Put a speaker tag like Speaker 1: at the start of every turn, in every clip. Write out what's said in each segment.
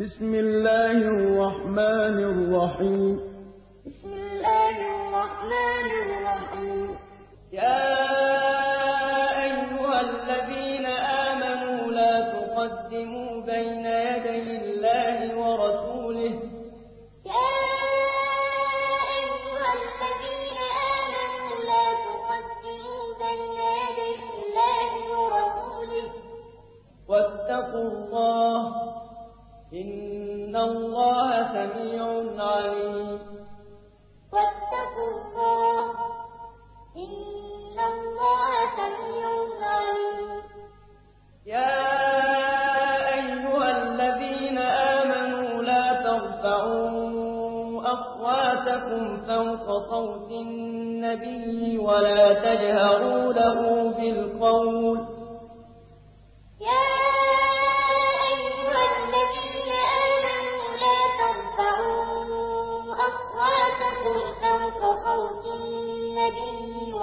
Speaker 1: بسم الله الرحمن الرحيم.
Speaker 2: بسم الله الرحمن الرحيم.
Speaker 3: يا أيها الذين آمنوا لا تقدموا بين يدي الله ورسوله.
Speaker 2: يا أيها الذين آمنوا لا تقدموا بين يدي الله ورسوله.
Speaker 3: واتقوا الله إن الله سميع عليم
Speaker 2: واتقوا الله إن الله سميع عليم
Speaker 3: يا أيها الذين آمنوا لا ترفعوا أصواتكم فوق صوت النبي ولا تجهروا له بالقول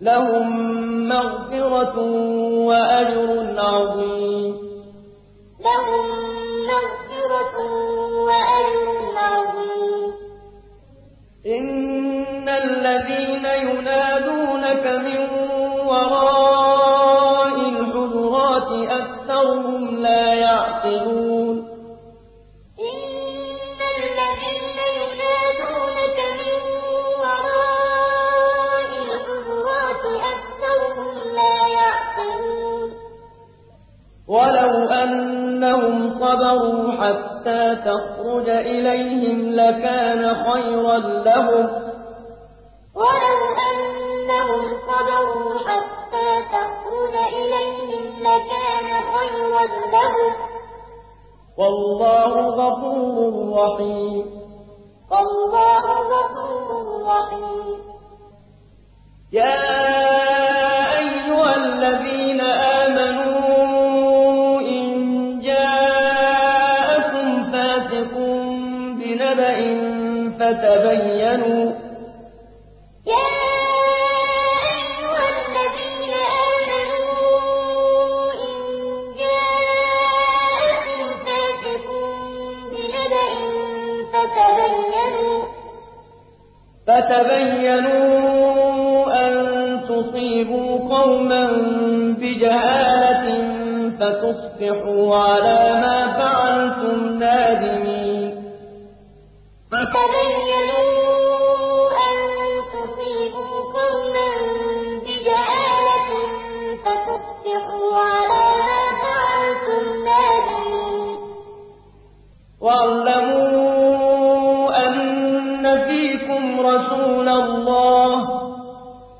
Speaker 3: لهم مغفرة وأجر عظيم.
Speaker 2: لهم مغفرة وأجر عظيم.
Speaker 3: إن الذين ولو أنهم صبروا حتى تخرج إليهم لكان خيرا لهم.
Speaker 2: ولو أنهم صبروا حتى تخرج إليهم لكان خيرا لهم.
Speaker 3: والله غفور رحيم. قوما بجهالة فتصبحوا على ما فعلتم نادمين.
Speaker 2: فتبينوا أن تصيبوا قوما بجهالة فتصبحوا على ما فعلتم نادمين.
Speaker 3: واعلموا أن فيكم رسول الله.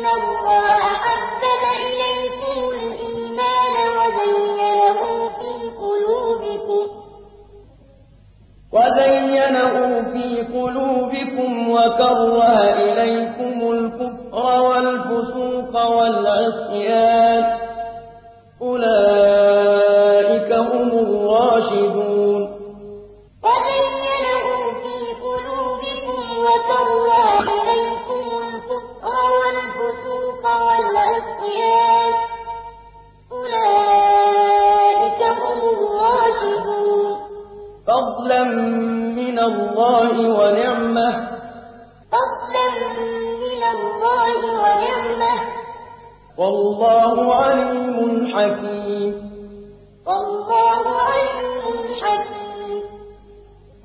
Speaker 2: ولكن الله حبب إليكم الإيمان وزينه في قلوبكم
Speaker 3: وزينه في قلوبكم وكره إليكم الكفر والفسوق والعصيان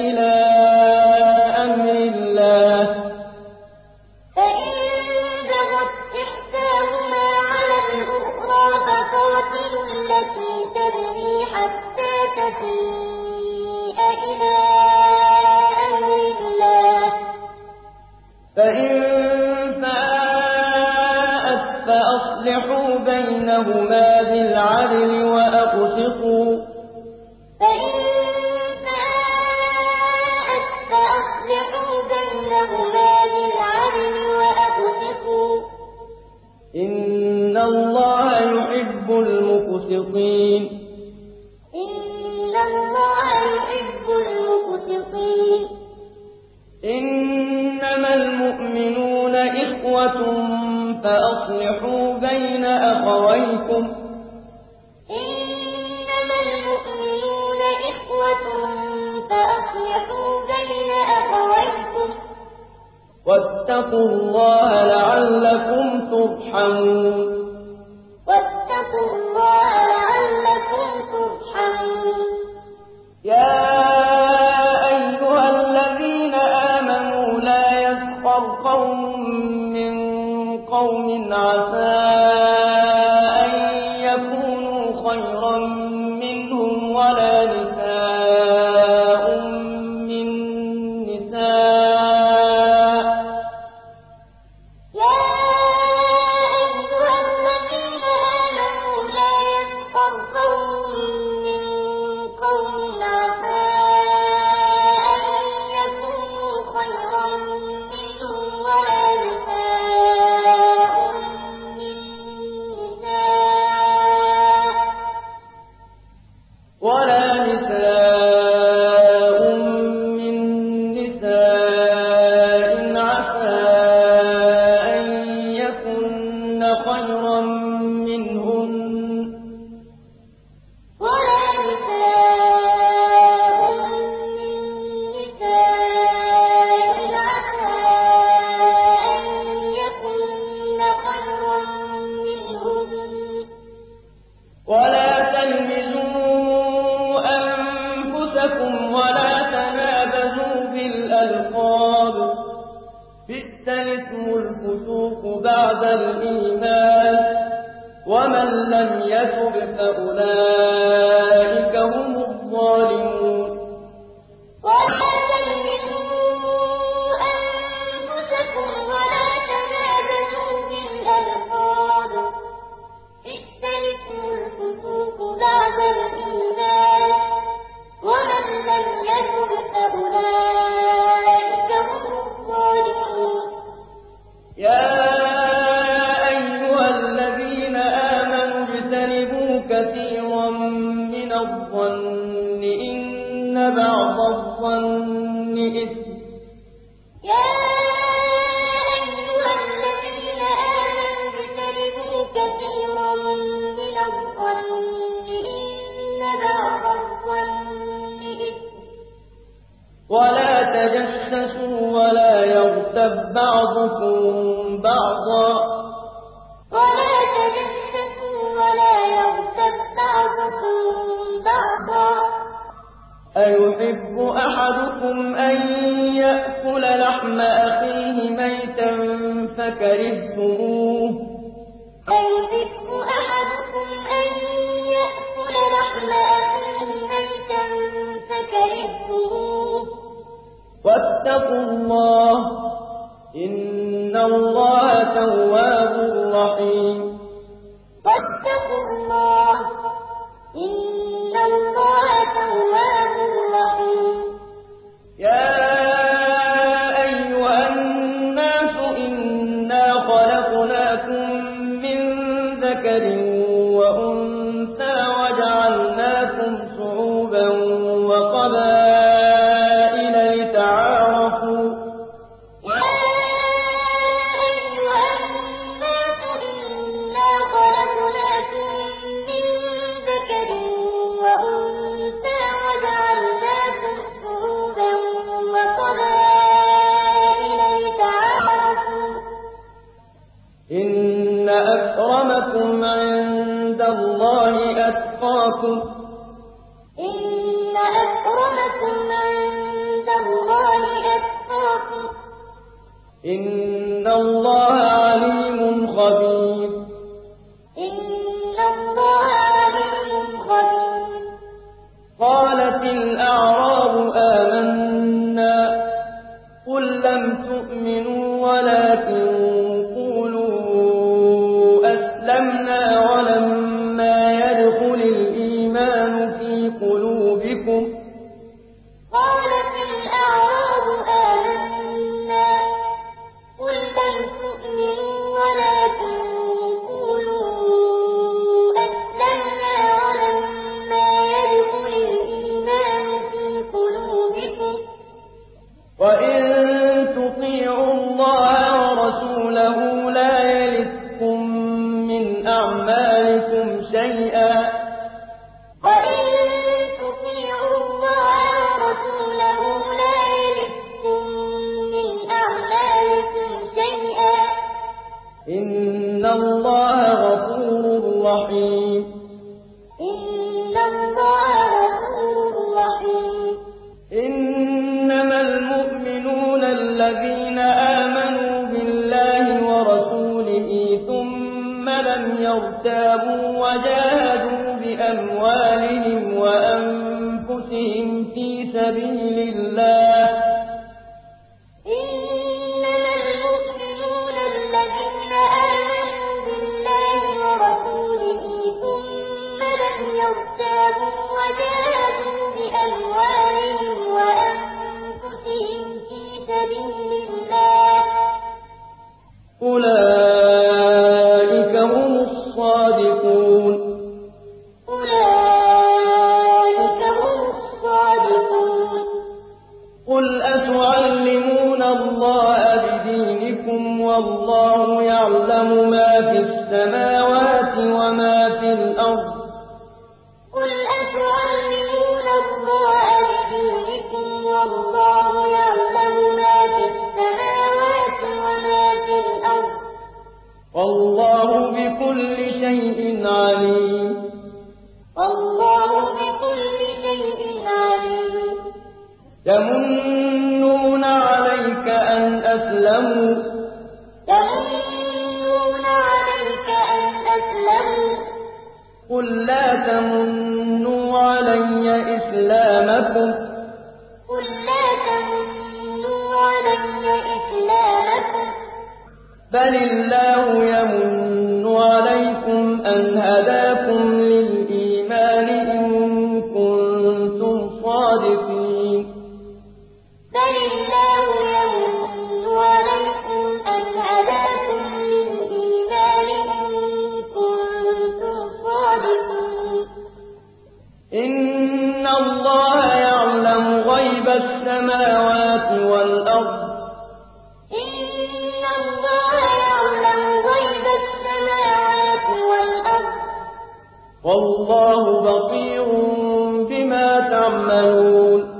Speaker 3: إلى أمر الله.
Speaker 2: فإن بغت إحداهما على الأخرى فقاتلوا التي تبغي حتى تفيء إلى أمر الله.
Speaker 3: فإن فاءت فأصلحوا بينهما بالعدل وأقسطوا. المقسطين.
Speaker 2: إن الله يحب المقسطين.
Speaker 3: إنما المؤمنون إخوة فأصلحوا بين أخويكم.
Speaker 2: إنما المؤمنون إخوة فأصلحوا بين أخويكم.
Speaker 3: واتقوا الله لعلكم ترحمون.
Speaker 2: واتقوا الله لعلكم ترحمون
Speaker 3: قوم من قوم عسى لم يتب فأولئك هم الظالمون.
Speaker 2: ولا أنفسكم ولا تنابزوا بالألقاب بئس الاسم الفسوق بعد الإيمان ومن لم يتب فأولئك هم الظالمون.
Speaker 3: الظن إن بعض الظن إثم.
Speaker 2: يا أيها الذين آمنوا اجتنبوا كثيرا من الظن إن بعض الظن إثم.
Speaker 3: ولا تجسسوا ولا يغتب بعضكم بعضا.
Speaker 2: ولا تجسسوا ولا يغتب بعضكم بعضا
Speaker 3: أيحب أحدكم أن يأكل لحم أخيه ميتا فكرهتموه؟
Speaker 2: أيحب أحدكم أن يأكل لحم أخيه ميتا فكرهتموه؟
Speaker 3: واتقوا الله إن الله تواب رحيم.
Speaker 2: واتقوا الله إن
Speaker 3: أتقاكم
Speaker 2: إن أكرمكم عند الله أتقاكم
Speaker 3: إن الله عليم خبير
Speaker 2: إن الله عليم خبير
Speaker 3: قالت الأعراب آمنا قل لم تؤمنوا ولكن شيئا لم يرتابوا وجاهدوا بأموالهم وأنفسهم في سبيل الله.
Speaker 2: إنما الذين آمنوا بالله ورسوله ثم لم يرتابوا وجاهدوا بأموالهم وأنفسهم في سبيل
Speaker 3: والله بكل شيء عليم.
Speaker 2: والله بكل شيء عليم.
Speaker 3: يمنون عليك أن أسلموا.
Speaker 2: يمنون عليك أن أسلموا.
Speaker 3: قل لا تمنوا علي إسلامكم. بل الله يمن عليكم أن هداكم للإيمان إن كنتم صادقين
Speaker 2: بل الله يمن عليكم أن هداكم للإيمان إن كنتم صادقين
Speaker 3: والله بصير بما تعملون.